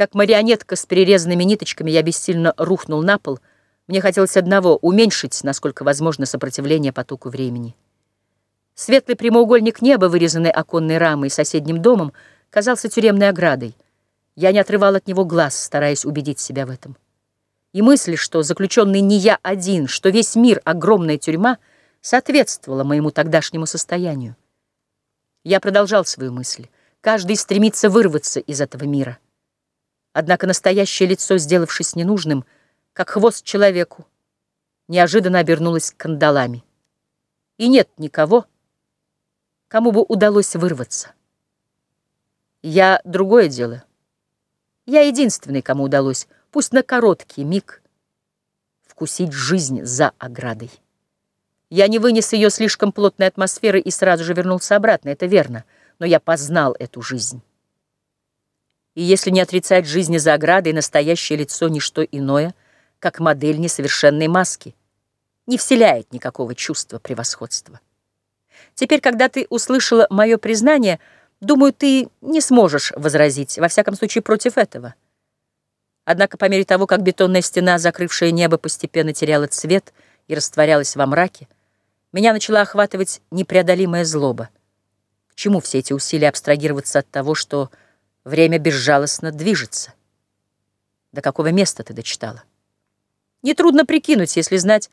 Как марионетка с перерезанными ниточками я бессильно рухнул на пол. Мне хотелось одного — уменьшить, насколько возможно, сопротивление потоку времени. Светлый прямоугольник неба, вырезанный оконной рамой и соседним домом, казался тюремной оградой. Я не отрывал от него глаз, стараясь убедить себя в этом. И мысль, что заключенный не я один, что весь мир — огромная тюрьма, соответствовала моему тогдашнему состоянию. Я продолжал свою мысль. Каждый стремится вырваться из этого мира. Однако настоящее лицо, сделавшись ненужным, как хвост человеку, неожиданно обернулось кандалами. И нет никого, кому бы удалось вырваться. Я другое дело. Я единственный, кому удалось, пусть на короткий миг, вкусить жизнь за оградой. Я не вынес ее слишком плотной атмосферы и сразу же вернулся обратно, это верно, но я познал эту жизнь. И если не отрицать жизни за оградой, настоящее лицо — ничто иное, как модель несовершенной маски, не вселяет никакого чувства превосходства. Теперь, когда ты услышала мое признание, думаю, ты не сможешь возразить, во всяком случае, против этого. Однако по мере того, как бетонная стена, закрывшая небо, постепенно теряла цвет и растворялась во мраке, меня начала охватывать непреодолимая злоба. К чему все эти усилия абстрагироваться от того, что Время безжалостно движется. До какого места ты дочитала? Нетрудно прикинуть, если знать,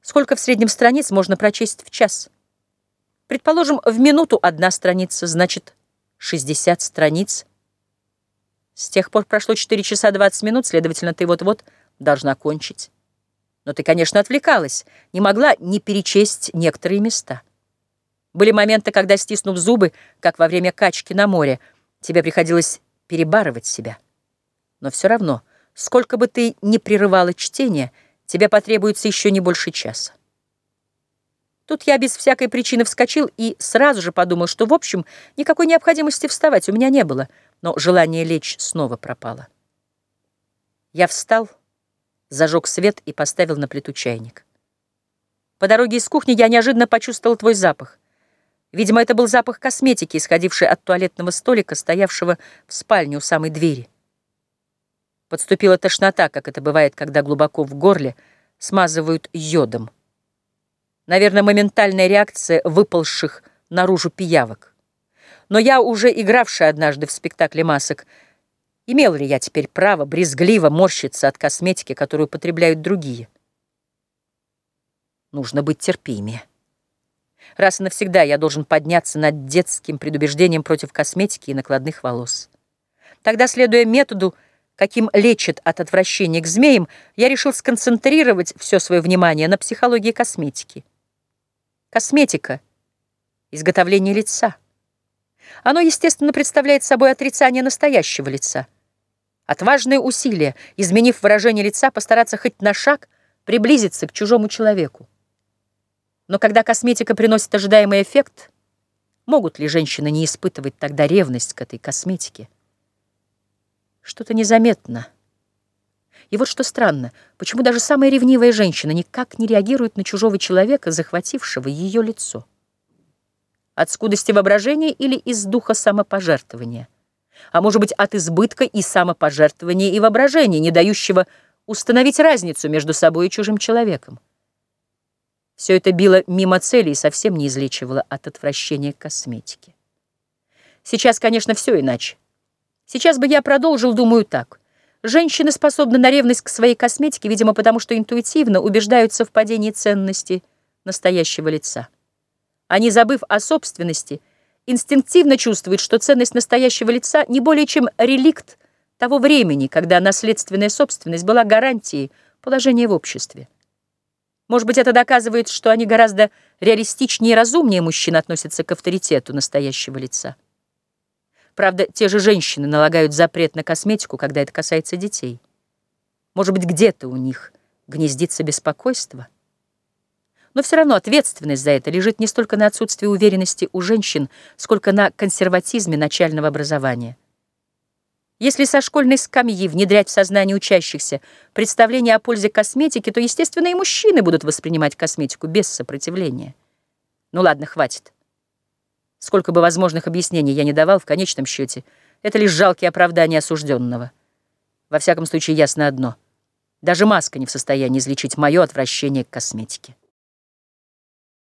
сколько в среднем страниц можно прочесть в час. Предположим, в минуту одна страница, значит, 60 страниц. С тех пор прошло 4 часа 20 минут, следовательно, ты вот-вот должна кончить. Но ты, конечно, отвлекалась, не могла не перечесть некоторые места. Были моменты, когда, стиснув зубы, как во время качки на море, Тебе приходилось перебарывать себя. Но все равно, сколько бы ты ни прерывала чтение, тебе потребуется еще не больше часа. Тут я без всякой причины вскочил и сразу же подумал, что, в общем, никакой необходимости вставать у меня не было, но желание лечь снова пропало. Я встал, зажег свет и поставил на плиту чайник. По дороге из кухни я неожиданно почувствовал твой запах — Видимо, это был запах косметики, исходивший от туалетного столика, стоявшего в спальне у самой двери. Подступила тошнота, как это бывает, когда глубоко в горле смазывают йодом. Наверное, моментальная реакция выползших наружу пиявок. Но я, уже игравший однажды в спектакле масок, имел ли я теперь право брезгливо морщиться от косметики, которую употребляют другие? Нужно быть терпимее. Раз и навсегда я должен подняться над детским предубеждением против косметики и накладных волос. Тогда, следуя методу, каким лечат от отвращения к змеям, я решил сконцентрировать все свое внимание на психологии косметики. Косметика — изготовление лица. Оно, естественно, представляет собой отрицание настоящего лица. Отважное усилие, изменив выражение лица, постараться хоть на шаг приблизиться к чужому человеку. Но когда косметика приносит ожидаемый эффект, могут ли женщины не испытывать тогда ревность к этой косметике? Что-то незаметно. И вот что странно, почему даже самая ревнивая женщина никак не реагирует на чужого человека, захватившего ее лицо? От скудости воображения или из духа самопожертвования? А может быть, от избытка и самопожертвования и воображения, не дающего установить разницу между собой и чужим человеком? Все это било мимо цели и совсем не излечивало от отвращения к косметике. Сейчас, конечно, все иначе. Сейчас бы я продолжил, думаю, так. Женщины способны на ревность к своей косметике, видимо, потому что интуитивно убеждаются в падении ценности настоящего лица. Они, забыв о собственности, инстинктивно чувствуют, что ценность настоящего лица не более чем реликт того времени, когда наследственная собственность была гарантией положения в обществе. Может быть, это доказывает, что они гораздо реалистичнее и разумнее мужчин относятся к авторитету настоящего лица. Правда, те же женщины налагают запрет на косметику, когда это касается детей. Может быть, где-то у них гнездится беспокойство. Но все равно ответственность за это лежит не столько на отсутствии уверенности у женщин, сколько на консерватизме начального образования. Если со школьной скамьи внедрять в сознание учащихся представление о пользе косметики, то, естественно, и мужчины будут воспринимать косметику без сопротивления. Ну ладно, хватит. Сколько бы возможных объяснений я не давал, в конечном счете, это лишь жалкие оправдания осужденного. Во всяком случае, ясно одно. Даже маска не в состоянии излечить мое отвращение к косметике.